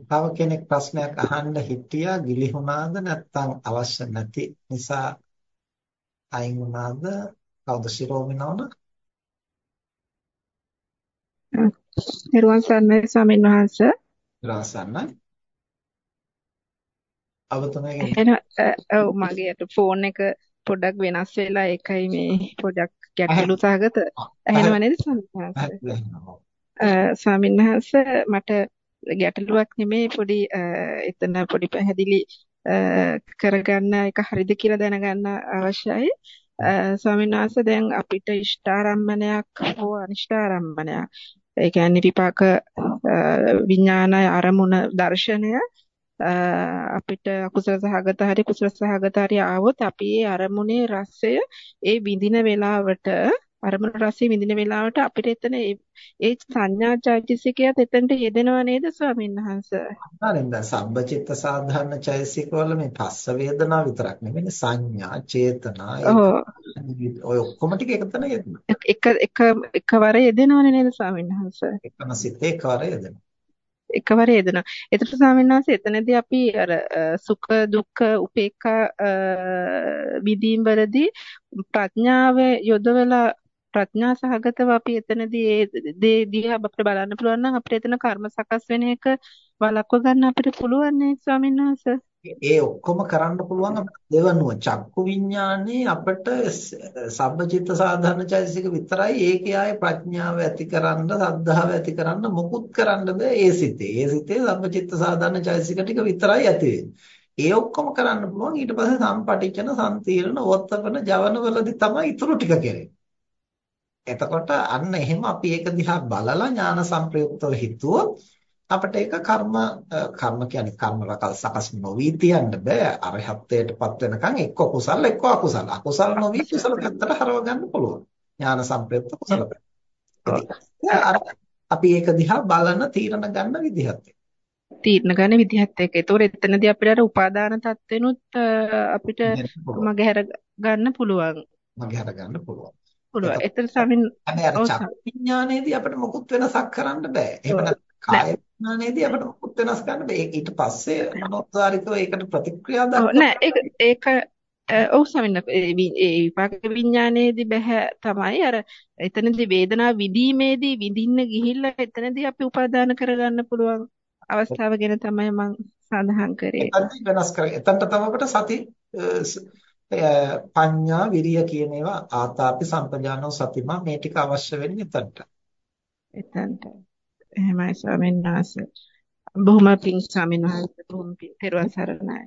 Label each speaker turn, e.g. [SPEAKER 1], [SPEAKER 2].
[SPEAKER 1] තව කෙනෙක් ප්‍රශ්නයක් අහන්න හිටියා ගිලිහුණාද නැත්නම් අවශ්‍ය නැති නිසා අයින් වුණාද? කවුද ශිරෝමිනවන
[SPEAKER 2] නිර්වාණ සරණයි ස්වාමීන් වහන්සේ.
[SPEAKER 1] රාසන්නයි අවතුමගේ
[SPEAKER 2] එහෙනම් ඔව් මගේ අත ෆෝන් එක පොඩ්ඩක් වෙනස් වෙලා ඒකයි මේ පොඩ්ඩක් ගැටලු සහගත. ඇහෙනව නේද ස්වාමීන් වහන්සේ? ස්වාමීන් වහන්සේ මට ගැටලුවක් නෙමෙයි පොඩි එතන පොඩි පැහැදිලි කරගන්න එක හරිද කියලා දැනගන්න අවශ්‍යයි. ස්වාමීන් වහන්සේ දැන් අපිට ඉෂ්ඨාරම්මණයක් හෝ අනිෂ්ඨාරම්මණයක් ඒ කියන්නේ විපාක විඥානය අරමුණ දර්ශනය අපිට අකුසල සහගත හරි කුසල සහගත හරි ආවොත් අපි ඒ අරමුණේ රසය ඒ විඳින වෙලාවට අරමුණු රසය විඳින වෙලාවට අපිට එතන ඒ සංඥා චෛතසිකයත් එතනට යෙදෙනව නේද ස්වාමීන් වහන්සේ?
[SPEAKER 1] හරිද දැන් සබ්බචිත්ත සාධාරණ චෛතසික වල මේ පස්ස වේදනා විතරක් නෙමෙයි සංඥා චේතනා ඔය ඔක්කොම ටික එකතන යෙදෙනවා.
[SPEAKER 2] එක එක එකවර යෙදෙනවනේ නේද ස්වාමීන් වහන්සේ?
[SPEAKER 1] එකම සිතේ එකවර යෙදෙනවා.
[SPEAKER 2] එකවර යෙදෙනවා. එතකොට ස්වාමීන් වහන්සේ එතනදී අපි අර සුඛ දුක්ඛ උපේක්ඛා විදීම් වලදී ප්‍රඥාව යොදවලා ප්‍රඥා සහගතව අපි එතනදී ඒ දේ දිහා අපිට බලන්න පුළුවන් නම් අපිට එතන කර්ම සකස් වෙන එක වළක්ව ගන්න අපිට පුළුවන් නේ ස්වාමීන් වහන්සේ.
[SPEAKER 1] ඒ ඔක්කොම කරන්න පුළුවන් දෙවනුව චක්කු විඥානේ අපිට සබ්බචිත්ත සාධාරණ චෛතසික විතරයි ඒකේ ආයේ ප්‍රඥාව ඇතිකරන්න සද්ධාව ඇතිකරන්න මොකුත් කරන්න බෑ ඒ සිතේ. ඒ සිතේ සබ්බචිත්ත සාධාරණ චෛතසික ටික විතරයි ඇති ඒ ඔක්කොම කරන්න පුළුවන් ඊට පස්සේ සම්පටිච්චන සම්තීර්ණ ඕත්තපන ජවන වලදී තමයි ඊටු ටික කරන්නේ. එතකොට අන්න එහෙම අපි ඒක දිහා බලලා ඥාන සංප්‍රයුක්තව හිතුවොත් අපිට ඒක කර්ම කර්ම කියන්නේ කර්ම රකල් සකස් නොවි තියන්න බෑ අරහත්ත්වයටපත් වෙනකන් එක්ක කුසල එක්ක අකුසල අකුසල නොවි කුසල පැත්තට හරව ගන්න පුළුවන් ඥාන සංප්‍රයුක්ත කුසල පැත්ත අපි ඒක දිහා බලන තීරණ ගන්න විදිහත්
[SPEAKER 2] තීරණ ගන්න විදිහත් එක්ක. ඒතකොට එතනදී අපිට අර උපාදාන තත්වෙනුත් අපිට මගහැර ගන්න පුළුවන්.
[SPEAKER 1] මගහැර ගන්න පුළුවන්.
[SPEAKER 2] පුළුවන්. එතන ස්වාමීන්
[SPEAKER 1] චක්ක විඥානයේදී අපිට මොකුත් වෙනසක් කරන්න බෑ. එහෙම කාය විඥානයේදී අපිට මොකුත් වෙනස් කරන්න බෑ. ඊට පස්සේ මනෝසාරිකව ඒකට ප්‍රතික්‍රියා දක්වන්න.
[SPEAKER 2] නෑ ඒක ඒක ඔව් ස්වාමීන් ඒ විපාක විඥානයේදී බෑ තමයි අර එතනදී වේදනාව විදීමේදී විඳින්න ගිහිල්ලා එතනදී අපි උපාදාන කරගන්න පුළුවන් අවස්ථාව ගැන තමයි මම සඳහන් කරේ.
[SPEAKER 1] වෙනස් කරේ. එතනට තමයි අපිට සති පඤ්ඤා විරිය කියන ඒවා ආතාපි සම්පජානෝ සතිමා මේ ටික අවශ්‍ය වෙන්නේ එතනට.
[SPEAKER 2] එතනට. එහෙමයි ස්වාමීන් වහන්සේ. බොහොම පිං ස්වාමීන් වහන්සේ බොහොම පිං. පෙරවන් සරණයි.